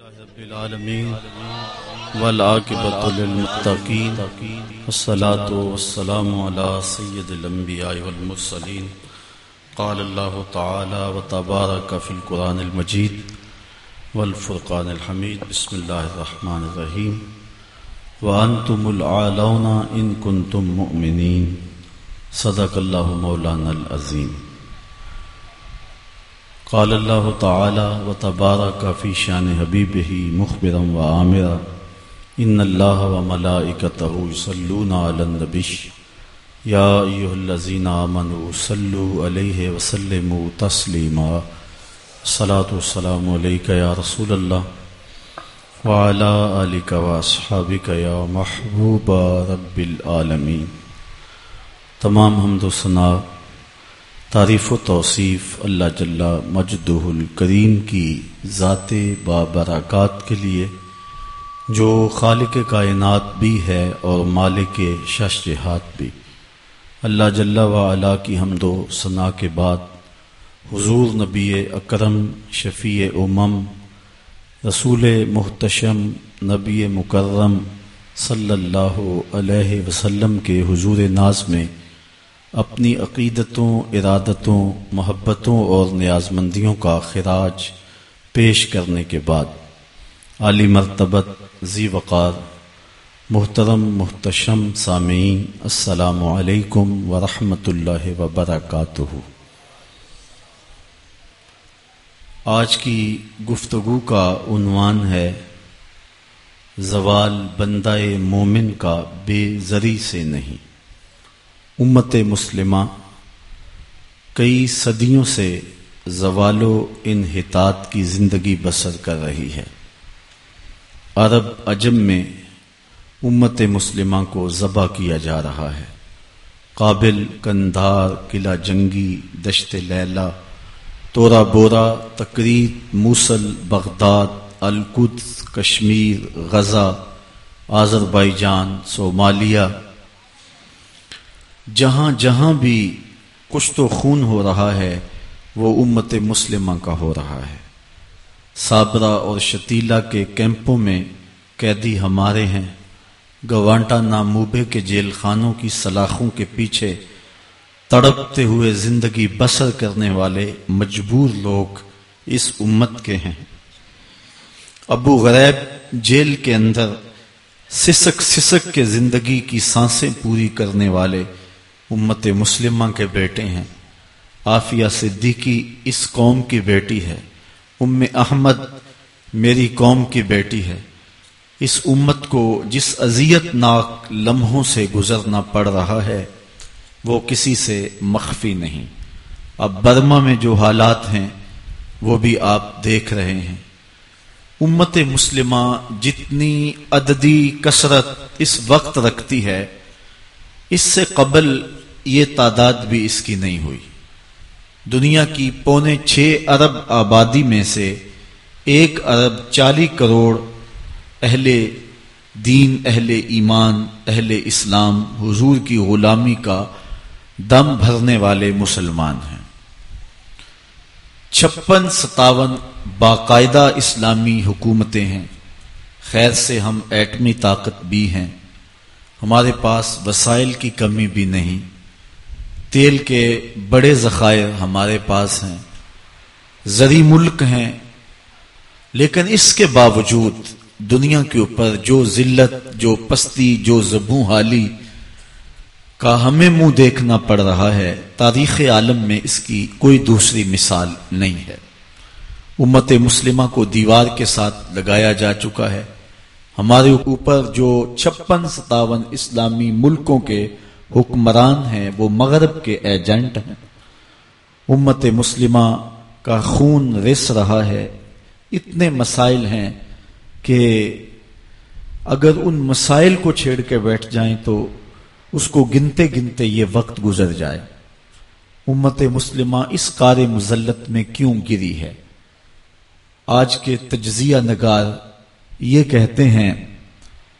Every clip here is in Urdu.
رب العالمين والعاقبة للمتقين والصلاة والسلام على سيد الأنبياء والمرسلين قال الله تعالى وتبارك في القرآن المجيد والفرقان الحميد بسم الله الرحمن الرحيم وأنتم العالون إن كنتم مؤمنين صدق الله مولانا العظيم قال الله تعالى وتبارك في شان حبيبه مخبرا وآمرا إن الله وملائكته يصلون على النبي يا أيها الذين آمنوا صلوا عليه وسلموا تسليما صلاة والسلام عليك يا رسول الله وعلى آلك وأصحابك يا محبوب رب العالمين تمام حمد و ثناء تعریف و توصیف اللہ جل مجدہ الکریم کی ذات بابرکات کے لیے، جو خالق کائنات بھی ہے اور مالک شش جہات بھی۔ اللہ جل و علا کی حمد و ثناء کے بعد حضور نبی اکرم، شفیع امم، رسول محتشم، نبی مکرم صلی اللہ علیہ وسلم کے حضور ناز میں اپنی عقیدتوں، ارادتوں، محبتوں اور نیازمندیوں کا خراج پیش کرنے کے بعد عالی مرتبت ذی وقار، محترم، محتشم سامعین، السلام علیکم ورحمۃ اللہ وبرکاتہ۔ آج کی گفتگو کا عنوان ہے زوال بندہ مومن کا بے زری سے نہیں۔ امت مسلمہ کئی صدیوں سے زوال و انحطاط کی زندگی بسر کر رہی ہے۔ عرب عجم میں امت مسلمہ کو ذبح کیا جا رہا ہے۔ قابل کندھار، قلعہ جنگی، دشت لیلا، تورا بورا تقریب موسل بغداد، القدس، Kashmir, Gaza Azerbaijan Somalia جہاں جہاں بھی کچھ تو خون ہو رہا ہے، وہ امت مسلمہ کا ہو رہا ہے۔ صابرہ اور شتیلا کے کیمپوں میں قیدی ہمارے ہیں۔ گوانٹا ناموبے کے جیل خانوں کی سلاخوں کے پیچھے تڑپتے ہوئے زندگی بسر کرنے والے مجبور لوگ اس امت کے ہیں۔ ابو غریب جیل کے اندر سسک سسک کے زندگی کی سانسیں پوری کرنے والے امت مسلمہ کے بیٹے ہیں۔ آفیہ صدیقی اس قوم کی بیٹی ہے۔ ام احمد میری قوم کی بیٹی ہے۔ اس امت کو جس اذیت ناک لمحوں سے گزرنا پڑ رہا ہے، وہ کسی سے مخفی نہیں۔ اب برما میں جو حالات ہیں، وہ بھی آپ دیکھ رہے ہیں۔ امت مسلمہ جتنی عددی کثرت اس وقت رکھتی ہے، اس سے قبل یہ تعداد بھی اس کی نہیں ہوئی۔ دنیا کی پونے چھ ارب آبادی میں سے ایک ارب چالی کروڑ اہل دین، اہل ایمان، اہل اسلام، حضور کی غلامی کا دم بھرنے والے مسلمان ہیں۔ چھپن ستاون باقاعدہ اسلامی حکومتیں ہیں۔ خیر سے ہم ایٹمی طاقت بھی ہیں۔ ہمارے پاس وسائل کی کمی بھی نہیں۔ تیل کے بڑے ذخائر ہمارے پاس ہیں زری ملک ہیں، لیکن اس کے باوجود دنیا کے اوپر جو ذلت، جو پستی، جو زبوں حالی کا ہمیں منہ دیکھنا پڑ رہا ہے، تاریخ عالم میں اس کی کوئی دوسری مثال نہیں ہے۔ امت مسلمہ کو دیوار کے ساتھ لگایا جا چکا ہے۔ ہمارے اوپر جو چھپن ستاون اسلامی ملکوں کے حکمران ہیں، وہ مغرب کے ایجنٹ ہیں۔ امت مسلمہ کا خون رس رہا ہے۔ اتنے مسائل ہیں کہ اگر ان مسائل کو چھیڑ کے بیٹھ جائیں تو اس کو گنتے گنتے یہ وقت گزر جائے۔ امت مسلمہ اس کار مزلت میں کیوں گری ہے؟ آج کے تجزیہ نگار یہ کہتے ہیں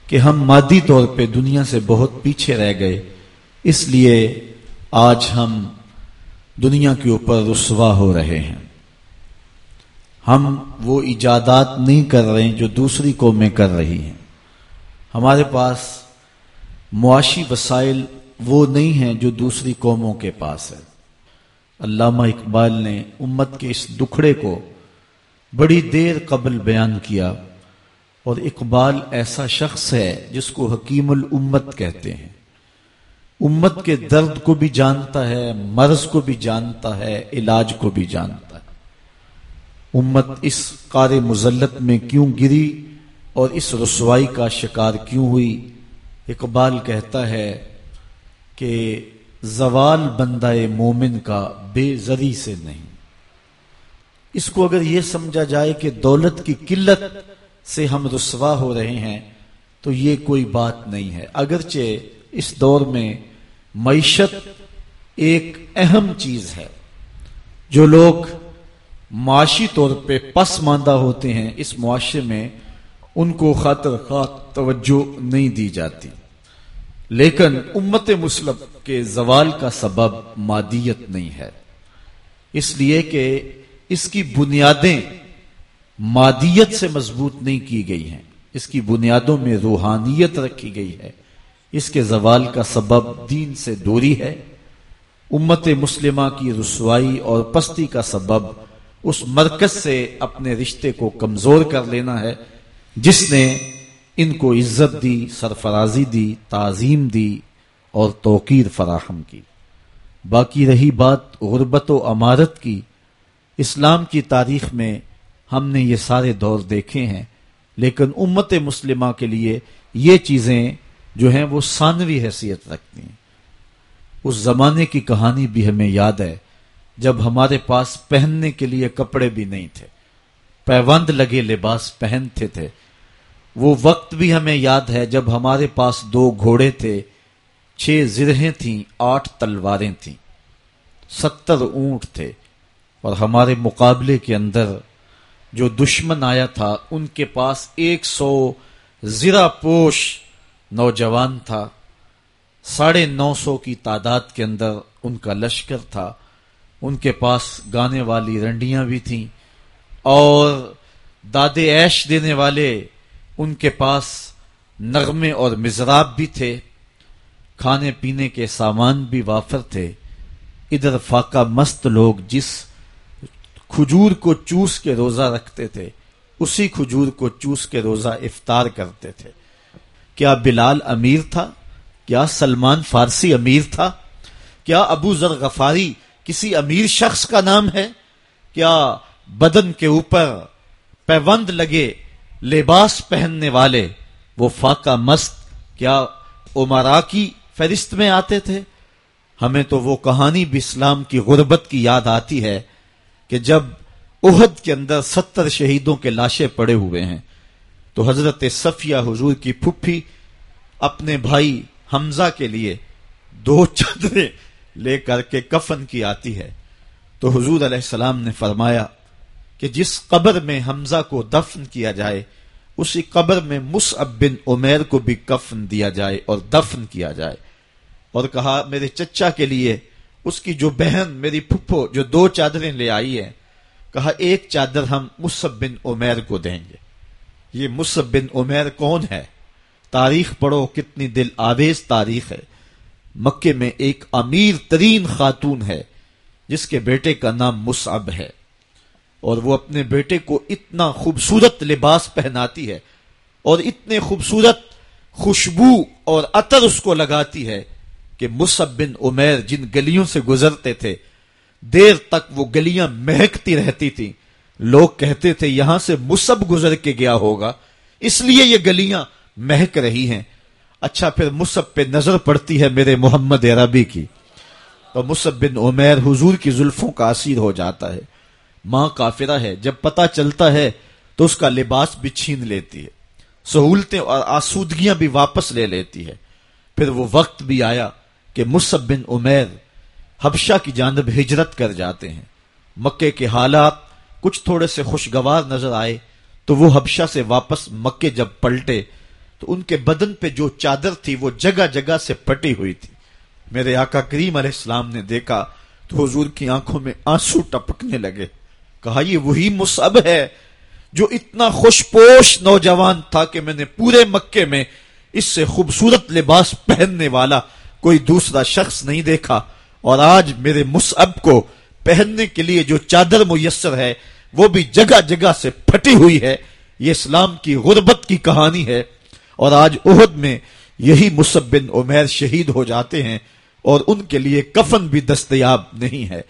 کہ ہم مادی طور پہ دنیا سے بہت پیچھے رہ گئے۔ اس لیے آج ہم دنیا کے اوپر رسوا ہو رہے ہیں۔ ہم وہ ایجادات نہیں کر رہے ہیں جو دوسری قومیں کر رہی ہیں۔ ہمارے پاس معاشی وسائل وہ نہیں ہیں جو دوسری قوموں کے پاس ہے علامہ اقبال نے امت کے اس دکھڑے کو بڑی دیر قبل بیان کیا اور اقبال ایسا شخص ہے جس کو حکیم الامت کہتے ہیں۔ امت کے درد کو بھی جانتا ہے، مرض کو بھی جانتا ہے، علاج کو بھی جانتا ہے۔ امت اس قار مزلت میں کیوں گری اور اس رسوائی کا شکار کیوں ہوئی؟ اقبال کہتا ہے کہ زوال بندہ مومن کا بے زری سے نہیں۔ اس کو اگر یہ سمجھا جائے کہ دولت کی قلت سے ہم رسوا ہو رہے ہیں، تو یہ کوئی بات نہیں ہے۔ اگرچہ اس دور میں معیشت ایک اہم چیز ہے۔ جو لوگ معاشی طور پہ پس ماندہ ہوتے ہیں، اس معاشرے میں ان کو خاطر خواہ توجہ نہیں دی جاتی۔ لیکن امت مسلم کے زوال کا سبب مادیت نہیں ہے۔ اس لیے کہ اس کی بنیادیں مادیت سے مضبوط نہیں کی گئی ہیں۔ اس کی بنیادوں میں روحانیت رکھی گئی ہے۔ اس کے زوال کا سبب دین سے دوری ہے۔ امت مسلمہ کی رسوائی اور پستی کا سبب اس مرکز سے اپنے رشتے کو کمزور کر لینا ہے، جس نے ان کو عزت دی، سرفرازی دی، تعظیم دی اور توقیر فراہم کی۔ باقی رہی بات غربت و امارت کی۔ اسلام کی تاریخ میں ہم نے یہ سارے دور دیکھے ہیں، لیکن امت مسلمہ کے لیے یہ چیزیں جو ہیں وہ ثانوی حیثیت رکھتی ہیں۔ اس زمانے کی کہانی بھی ہمیں یاد ہے، جب ہمارے پاس پہننے کے لیے کپڑے بھی نہیں تھے۔ پیوند لگے لباس پہنتے تھے وہ وقت بھی ہمیں یاد ہے جب ہمارے پاس دو گھوڑے تھے، چھ زرہیں تھیں، آٹھ تلواریں تھیں۔ ستر اونٹ تھے۔ اور ہمارے مقابلے کے اندر جو دشمن آیا تھا، ان کے پاس ایک سو زرا پوش نوجوان تھا۔ ساڑھے نو سو کی تعداد کے اندر ان کا لشکر تھا۔ ان کے پاس گانے والی رنڈیاں بھی تھیں۔ اور دادے ایش دینے والے ان کے پاس نغمے اور مزراب بھی تھے۔ کھانے پینے کے سامان بھی وافر تھے۔ ادھر فاقہ مست لوگ جس کھجور کو چوس کے روزہ رکھتے تھے، اسی کھجور کو چوس کے روزہ افطار کرتے تھے۔ کیا بلال امیر تھا؟ کیا سلمان فارسی امیر تھا؟ کیا ابو ذر غفاری کسی امیر شخص کا نام ہے؟ کیا بدن کے اوپر پیوند لگے لباس پہننے والے وہ فاقہ مست، کیا عمرا کی فہرست میں آتے تھے؟ ہمیں تو وہ کہانی بھی اسلام کی غربت کی یاد آتی ہے کہ جب احد کے اندر ستر شہیدوں کے لاشیں پڑے ہوئے ہیں تو حضرت صفیہ حضور کی پھپھی اپنے بھائی حمزہ کے لیے دو چادریں لے کر کے کفن کی آتی ہے۔ تو حضور علیہ السلام نے فرمایا کہ جس قبر میں حمزہ کو دفن کیا جائے، اسی قبر میں مصعب بن عمیر کو بھی کفن دیا جائے اور دفن کیا جائے۔ اور کہا، میرے چچا کے لیے اس کی جو بہن میری پھپھو جو دو چادریں لے آئی ہے کہا، ایک چادر ہم مصب بن عمیر کو دیں گے۔ یہ مصب بن عمیر کون ہے؟ تاریخ پڑھو، کتنی دل آویز تاریخ ہے۔ مکے میں ایک امیر ترین خاتون ہے، جس کے بیٹے کا نام مصعب ہے۔ اور وہ اپنے بیٹے کو اتنا خوبصورت لباس پہناتی ہے، اور اتنے خوبصورت خوشبو اور عطر اس کو لگاتی ہے کہ مصب بن عمیر جن گلیوں سے گزرتے تھے، دیر تک وہ گلیاں مہکتی رہتی تھی لوگ کہتے تھے، یہاں سے مصب گزر کے گیا ہوگا، اس لیے یہ گلیاں مہک رہی ہیں۔ اچھا پھر مصب پہ نظر پڑتی ہے میرے محمد عربی کی۔ تو مصب بن عمیر حضور کی زلفوں کا اثیر ہو جاتا ہے۔ ماں کافرہ ہے، جب پتا چلتا ہے تو اس کا لباس بھی چھین لیتی ہے۔ سہولتیں اور آسودگیاں بھی واپس لے لیتی ہے۔ پھر وہ وقت بھی آیا کہ مصب بن عمیر حبشہ کی جانب ہجرت کر جاتے ہیں۔ مکے کے حالات کچھ تھوڑے سے خوشگوار نظر آئے تو وہ حبشہ سے واپس مکے جب پلٹے تو ان کے بدن پہ جو چادر تھی وہ جگہ جگہ سے پٹی ہوئی تھی۔ میرے آقا کریم علیہ السلام نے دیکھا تو حضور کی آنکھوں میں آنسو ٹپکنے لگے۔ کہا، یہ وہی مصعب ہے جو اتنا خوش پوش نوجوان تھا کہ میں نے پورے مکے میں اس سے خوبصورت لباس پہننے والا کوئی دوسرا شخص نہیں دیکھا اور آج میرے مصعب کو پہننے کے لیے جو چادر میسر ہے، وہ بھی جگہ جگہ سے پھٹی ہوئی ہے۔ یہ اسلام کی غربت کی کہانی ہے۔ اور آج عہد میں یہی مصب بن عمیر شہید ہو جاتے ہیں اور ان کے لیے کفن بھی دستیاب نہیں ہے۔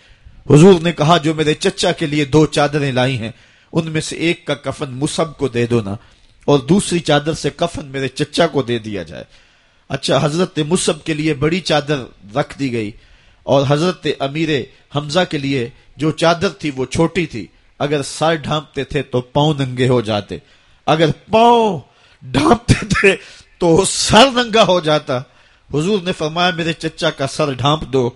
حضور نے کہا، جو میرے چچا کے لیے دو چادریں لائی ہیں، ان میں سے ایک کا کفن مصب کو دے دو نا، اور دوسری چادر سے کفن میرے چچا کو دے دیا جائے۔ اچھا حضرت مصب کے لیے بڑی چادر رکھ دی گئی۔ اور حضرت امیر حمزہ کے لیے جو چادر تھی وہ چھوٹی تھی، اگر سر ڈھانپتے تھے تو پاؤں ننگے ہو جاتے، اگر پاؤں ڈھانپتے تھے تو سر ننگا ہو جاتا۔ حضور نے فرمایا، میرے چچا کا سر ڈھانپ دو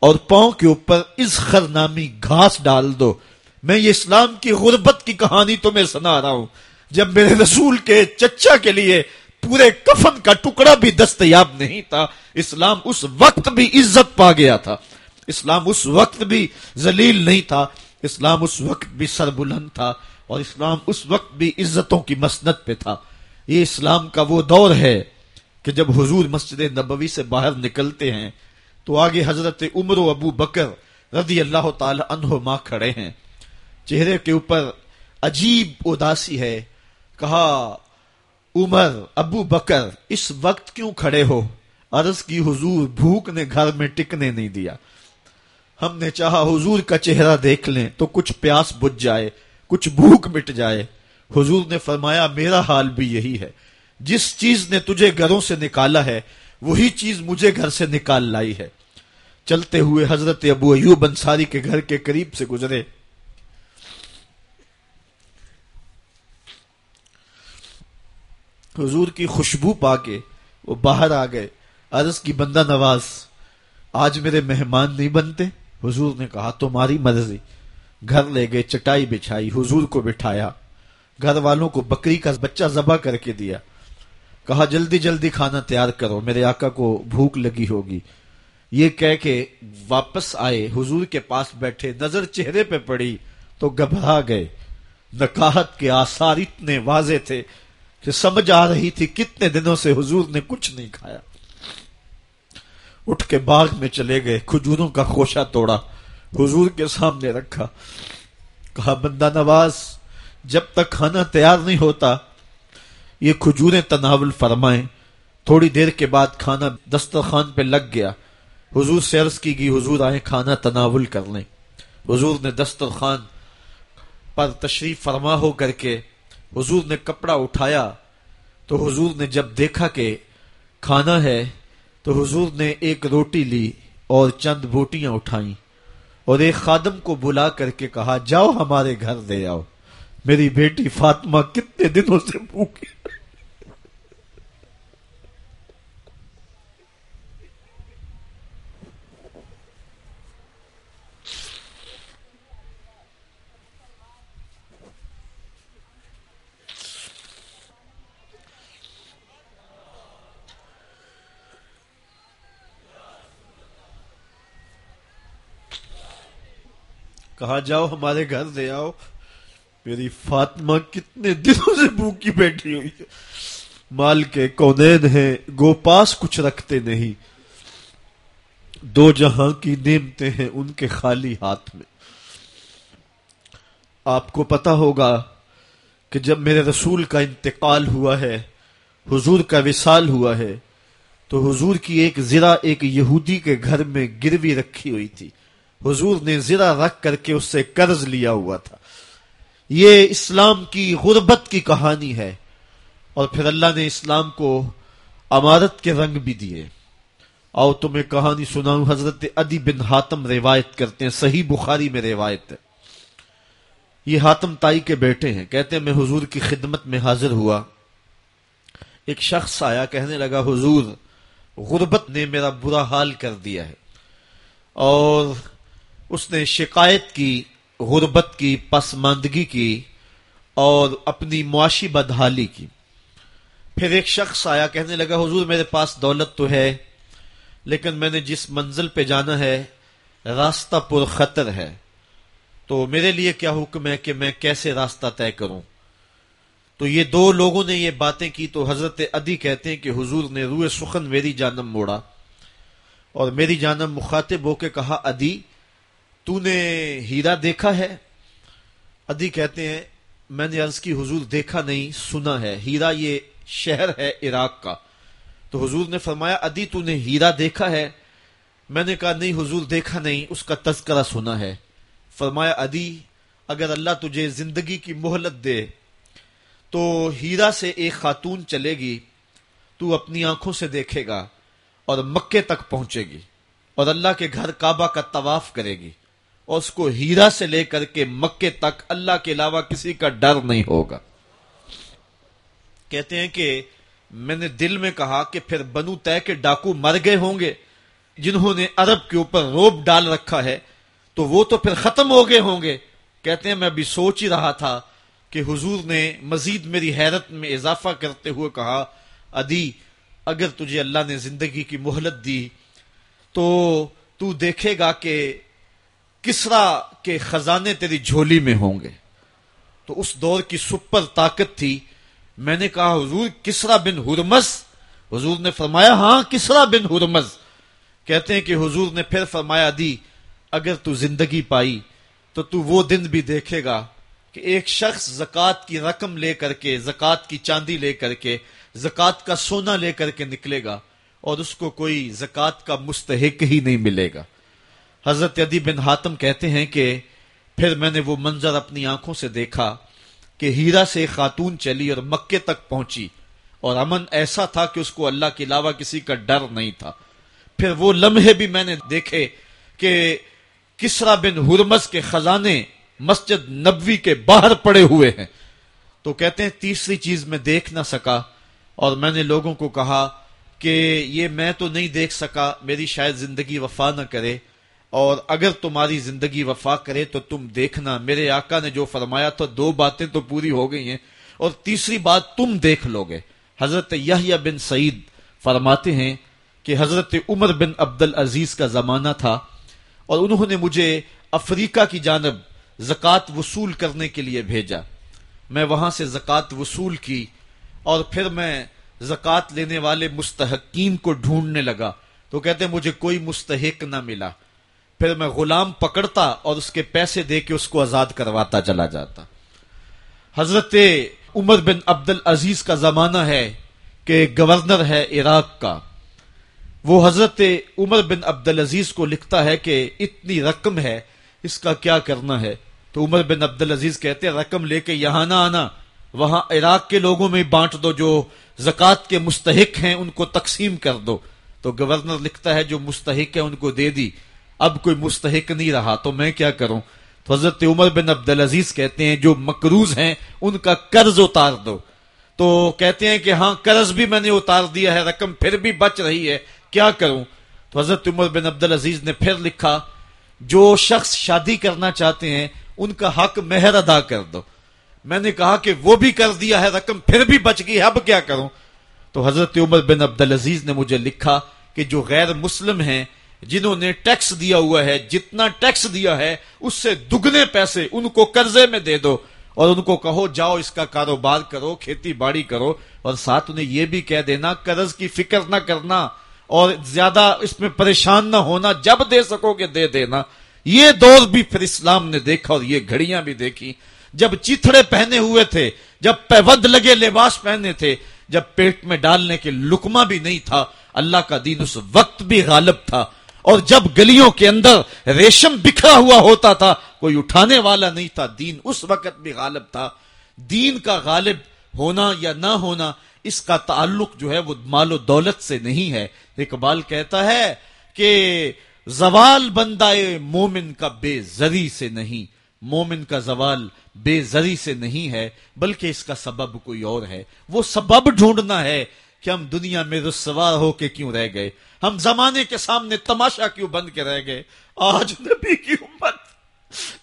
اور پاؤں کے اوپر اس خر نامی گھاس ڈال دو۔ میں یہ اسلام کی غربت کی کہانی تمہیں سنا رہا ہوں۔ جب میرے رسول کے چچا کے لیے پورے کفن کا ٹکڑا بھی دستیاب نہیں تھا۔ اسلام اس وقت بھی عزت پا گیا تھا۔ اسلام اس وقت بھی ذلیل نہیں تھا۔ اسلام اس وقت بھی سر بلند تھا۔ اور اسلام اس وقت بھی عزتوں کی مسنت پہ تھا۔ یہ اسلام کا وہ دور ہے کہ جب حضور مسجد نبوی سے باہر نکلتے ہیں تو آگے حضرت عمر و ابو بکر رضی اللہ تعالی عنہ ماں کھڑے ہیں۔ چہرے کے اوپر عجیب اداسی ہے۔ کہا عمر، ابو بکر، اس وقت کیوں کھڑے ہو؟ عرض کی حضور، بھوک نے گھر میں ٹکنے نہیں دیا۔ ہم نے چاہا حضور کا چہرہ دیکھ لیں، تو کچھ پیاس بجھ جائے، کچھ بھوک مٹ جائے۔ حضور نے فرمایا، میرا حال بھی یہی ہے۔ جس چیز نے تجھے گھروں سے نکالا ہے، وہی چیز مجھے گھر سے نکال لائی ہے۔ چلتے ہوئے حضرت ابو ایوب انصاری کے گھر کے قریب سے گزرے۔ حضور کی خوشبو پا کے وہ باہر آ گئے۔ عرض کی بندہ نواز، آج میرے مہمان نہیں بنتے؟ حضور نے کہا، تمہاری مرضی۔ گھر لے گئے، چٹائی بچھائی، حضور کو بٹھایا۔ گھر والوں کو بکری کا بچہ ذبح کر کے دیا۔ کہا، جلدی جلدی کھانا تیار کرو، میرے آقا کو بھوک لگی ہوگی۔ یہ کہہ کے واپس آئے، حضور کے پاس بیٹھے، نظر چہرے پہ پڑی تو گھبرا گئے۔ نکاہت کے آثار اتنے واضح تھے۔ کہ سمجھ آ رہی تھی کتنے دنوں سے حضور نے کچھ نہیں کھایا۔ اٹھ کے باغ میں چلے گئے، کھجوروں کا خوشہ توڑا، حضور کے سامنے رکھا۔ کہا، بندہ نواز، جب تک کھانا تیار نہیں ہوتا، یہ کھجوریں تناول فرمائیں۔ تھوڑی دیر کے بعد کھانا دسترخوان پہ لگ گیا۔ حضور سے عرض کی گئی، حضور آئے کھانا تناول کر لیں۔ حضور نے دسترخوان پر تشریف فرما ہو کر کے حضور نے کپڑا اٹھایا تو حضور نے جب دیکھا کہ کھانا ہے تو حضور نے ایک روٹی لی اور چند بوٹیاں اٹھائیں اور ایک خادم کو بلا کر کے کہا، جاؤ ہمارے گھر لے آؤ۔ میری بیٹی فاطمہ کتنے دنوں سے بھوکی۔ کہا جاؤ؟ ہمارے گھر دے آؤ۔ میری فاطمہ کتنے دنوں سے بھوکی بیٹھی ہوئی ہے۔ مال کے کونین ہیں گو پاس کچھ رکھتے نہیں۔ دو جہاں کی نعمتیں ہیں ان کے خالی ہاتھ میں۔ آپ کو پتا ہوگا کہ جب میرے رسول کا انتقال ہوا ہے، حضور کا وصال ہوا ہے، تو حضور کی ایک زرا ایک یہودی کے گھر میں گروی رکھی ہوئی تھی۔ حضور نے زرا رکھ کر کے اس سے قرض لیا ہوا تھا۔ یہ اسلام کی غربت کی کہانی ہے۔ اور پھر اللہ نے اسلام کو امارت کے رنگ بھی دیے۔ آؤ تمہیں کہانی سناؤں۔ حضرت ادی بن حاتم روایت کرتے ہیں۔ صحیح بخاری میں روایت ہے۔ یہ حاتم تائی کے بیٹے ہیں۔ کہتے ہیں، میں حضور کی خدمت میں حاضر ہوا۔ ایک شخص آیا، کہنے لگا، حضور، غربت نے میرا برا حال کر دیا ہے۔ اور اس نے شکایت کی، غربت کی، پسماندگی کی اور اپنی معاشی بدحالی کی۔ پھر ایک شخص آیا، کہنے لگا، حضور، میرے پاس دولت تو ہے، لیکن میں نے جس منزل پہ جانا ہے، راستہ پر خطر ہے۔ تو میرے لیے کیا حکم ہے کہ میں کیسے راستہ طے کروں؟ تو یہ دو لوگوں نے یہ باتیں کی، تو حضرت ادی کہتے ہیں کہ حضور نے روئے سخن میری جانب موڑا اور میری جانب مخاطب ہو کے کہا ادی تو نے ہیرا دیکھا ہے ادی کہتے ہیں میں نے عرض کی حضور دیکھا نہیں سنا ہے ہیرا یہ شہر ہے عراق کا تو حضور نے فرمایا ادی تو نے ہیرا دیکھا ہے میں نے کہا نہیں حضور دیکھا نہیں اس کا تذکرہ سنا ہے فرمایا ادی اگر اللہ تجھے زندگی کی مہلت دے تو ہیرا سے ایک خاتون چلے گی تو اپنی آنکھوں سے دیکھے گا اور مکے تک پہنچے گی اور اللہ کے گھر کعبہ کا طواف کرے گی اور اس کو ہیرا سے لے کر کے مکے تک اللہ کے علاوہ کسی کا ڈر نہیں ہوگا۔ کہتے ہیں کہ میں نے دل میں کہا کہ پھر بنو طے کے ڈاکو مر گئے ہوں گے، جنہوں نے عرب کے اوپر روب ڈال رکھا ہے، تو وہ تو پھر ختم ہو گئے ہوں گے۔ کہتے ہیں، میں ابھی سوچ ہی رہا تھا کہ حضور نے مزید میری حیرت میں اضافہ کرتے ہوئے کہا ادی اگر تجھے اللہ نے زندگی کی مہلت دی تو تو دیکھے گا کہ کسرا کے خزانے تیری جھولی میں ہوں گے۔ تو اس دور کی سپر طاقت تھی۔ میں نے کہا، حضور، کسرا بن ہرمز۔ حضور نے فرمایا ہاں کسرا بن ہرمز۔ کہتے ہیں کہ حضور نے پھر فرمایا، دی، اگر تو زندگی پائی تو تو وہ دن بھی دیکھے گا کہ ایک شخص زکات کی رقم لے کر کے زکات کی چاندی لے کر کے زکات کا سونا لے کر کے نکلے گا اور اس کو کوئی زکات کا مستحق ہی نہیں ملے گا۔ حضرت ادی بن حاتم کہتے ہیں کہ پھر میں نے وہ منظر اپنی آنکھوں سے دیکھا کہ ہیرا سے خاتون چلی اور مکے تک پہنچی اور امن ایسا تھا کہ اس کو اللہ کے علاوہ کسی کا ڈر نہیں تھا۔ پھر وہ لمحے بھی میں نے دیکھے کہ کسرا بن ہرمس کے خزانے مسجد نبوی کے باہر پڑے ہوئے ہیں۔ تو کہتے ہیں تیسری چیز میں دیکھ نہ سکا اور میں نے لوگوں کو کہا کہ یہ میں تو نہیں دیکھ سکا، میری شاید زندگی وفا نہ کرے۔ اور اگر تمہاری زندگی وفا کرے تو تم دیکھنا، میرے آقا نے جو فرمایا تھا، دو باتیں تو پوری ہو گئی ہیں اور تیسری بات تم دیکھ لو گے۔ حضرت یحییٰ بن سعید فرماتے ہیں کہ حضرت عمر بن عبد العزیز کا زمانہ تھا اور انہوں نے مجھے افریقہ کی جانب زکوٰۃ وصول کرنے کے لیے بھیجا۔ میں وہاں سے زکوٰۃ وصول کی اور پھر میں زکوٰۃ لینے والے مستحقین کو ڈھونڈنے لگا۔ تو کہتے مجھے کوئی مستحق نہ ملا۔ پھر میں غلام پکڑتا اور اس کے پیسے دے کے اس کو آزاد کرواتا، چلا جاتا۔ حضرت عمر بن عبد العزیز کا زمانہ ہے کہ گورنر ہے عراق کا۔ وہ حضرت عمر بن عبد العزیز کو لکھتا ہے کہ اتنی رقم ہے، اس کا کیا کرنا ہے؟ تو عمر بن عبد العزیز کہتے رقم لے کے یہاں نہ آنا، وہاں عراق کے لوگوں میں بانٹ دو، جو زکوٰۃ کے مستحق ہیں ان کو تقسیم کر دو۔ تو گورنر لکھتا ہے، جو مستحق ہے ان کو دے دی۔ اب کوئی مستحق نہیں رہا، تو میں کیا کروں؟ تو حضرت عمر بن عبد العزیز کہتے ہیں، جو مقروض ہیں، ان کا قرض اتار دو۔ تو کہتے ہیں کہ ہاں قرض بھی میں نے اتار دیا ہے، رقم پھر بھی بچ رہی ہے، کیا کروں؟ تو حضرت عمر بن عبد العزیز نے پھر لکھا، جو شخص شادی کرنا چاہتے ہیں، ان کا حق مہر ادا کر دو۔ میں نے کہا کہ وہ بھی کر دیا ہے، رقم پھر بھی بچ گئی اب کیا کروں؟ تو حضرت عمر بن عبد العزیز نے مجھے لکھا کہ جو غیر مسلم ہیں جنہوں نے ٹیکس دیا ہوا ہے، جتنا ٹیکس دیا ہے، اس سے دگنے پیسے ان کو قرضے میں دے دو۔ اور ان کو کہو، جاؤ اس کا کاروبار کرو، کھیتی باڑی کرو۔ اور ساتھ انہیں یہ بھی کہہ دینا، قرض کی فکر نہ کرنا اور زیادہ اس میں پریشان نہ ہونا، جب دے سکو گے دے دینا۔ یہ دور بھی پھر اسلام نے دیکھا اور یہ گھڑیاں بھی دیکھی۔ جب چیتڑے پہنے ہوئے تھے، جب پیود لگے لباس پہنے تھے، جب پیٹ میں ڈالنے کے لکما بھی نہیں تھا، اللہ کا دین اس وقت بھی غالب تھا۔ اور جب گلیوں کے اندر ریشم بکھرا ہوا ہوتا تھا، کوئی اٹھانے والا نہیں تھا، دین اس وقت بھی غالب تھا۔ دین کا غالب ہونا یا نہ ہونا، اس کا تعلق جو ہے وہ مال و دولت سے نہیں ہے۔ اقبال کہتا ہے کہ زوال بندہ مومن کا بے زری سے نہیں۔ مومن کا زوال بے زری سے نہیں ہے، بلکہ اس کا سبب کوئی اور ہے۔ وہ سبب ڈھونڈنا ہے۔ کہ ہم دنیا میں رسوا ہو کے کیوں رہ گئے؟ ہم زمانے کے سامنے تماشا کیوں بند کے رہ گئے؟ آج نبی کی امت